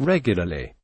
regularly.